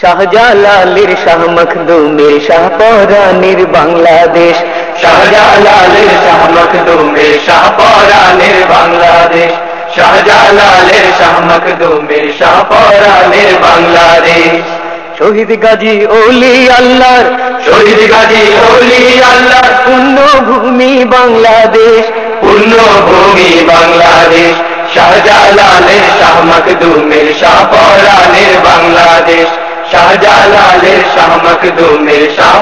শাহজালালের শাহ মখদুমের শাহ পরানের বাংলাদেশ। শাহজালালের শাহ মখদুমের শাহ পরানের বাংলাদেশ। শাহজালালের শাহ মখদুমের শাহ পরানের বাংলাদেশ। শহীদ গাজী ওলি আল্লাহর শহীদ গাজী ওলি আল্লাহ পুণ্যভূমি বাংলাদেশ। পুণ্যভূমি বাংলাদেশ। শাহজালালের শাহ মখদুমের শাহ পরানের শাহজালালের শাহ মখদুমের শাহ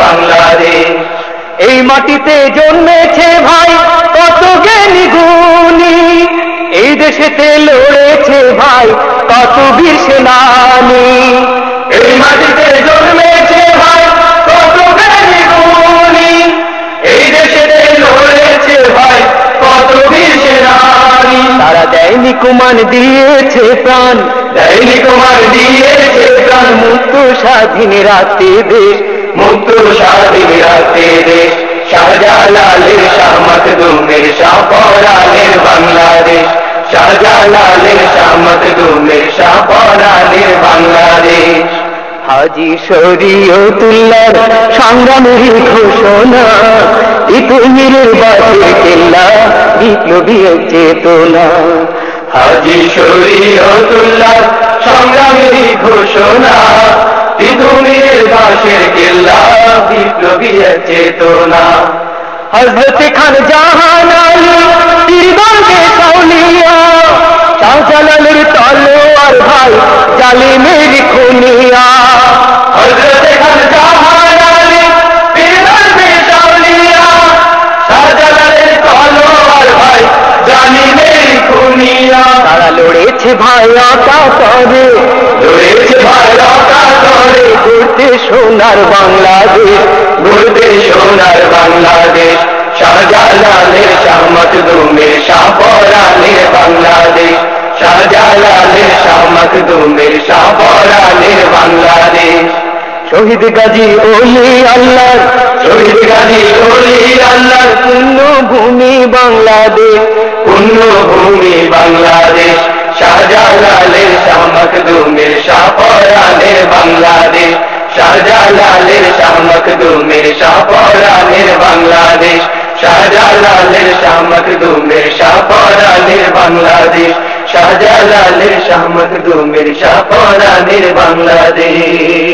বাংলাদেশ এই মাটিতে জন্মেছে ভাই কত জ্ঞানী গুণী। এই দেশেতে লড়েছে ভাই কত বীর সেনানী। এই মাটিতে জন্মেছে ভাই কত জ্ঞানী গুণী। এই দেশেতে লড়েছে ভাই কত বীর সেনানী। তারা দেয়নি কুমান দিয়েছে প্রাণ। দেয়নি কুমার দিয়েছে প্রাণ মুক্ত স্বাধীন রাতে দেশ, মুক্ত স্বাধীন রাতে দেশ। শাহজালালের শাহ মখদুমের শাহ পরানের বাংলাদেশ। শাহজালালের শাহ মখদুমের শাহ পরানের বাংলাদেশ। হাজি শরীয়তুল্লার সংগ্রামের ঘোষণা, ইতুমিরের বাসে কেল্লা বিপ্লবী চেতনা। হাজি শরীয়তুল্লাহ সংগ্রামের ঘোষণা তিতুমির বাসের কেল্লা বিপ্লবী চেতনা। হজরত খান জাহান আলী তীরবাগে সাউলিয়া শাহজালালের তলোয়ার ভাই জালিমের খুনিয়া। হযরত খান জাহান আলী পীরবার বেশাউলিয়া শাহজালালের তলোয়ার ভাই জালিমের খুনিয়া। তারা লড়েছে ভাই আকা করে করতে সোনার বাংলাদেশ ঘুরতে সোনার বাংলাদেশ শাহজালালের শাহ মখদুমের শাহ পরানের বাংলাদেশ শাহজালালের শাহ মখদুমের শাহ পরানের বাংলাদেশ। শহীদ গাজী ওলি আল্লাহর শহীদ গাজী ওলি আল্লাহর পুণ্যভূমি বাংলাদেশ। পুণ্যভূমি বাংলাদেশ শাহজালালের শাহ মখদুমের শাহ পরানের বাংলাদেশ, শাহজালালের শামক দুমের শাহ পরানের বাংলাদেশ, শাহজালালের শামক দুমের শাহ পরানের বাংলাদেশ, শাহজালালের শামক দুমের শাহ পরানের বাংলাদেশ।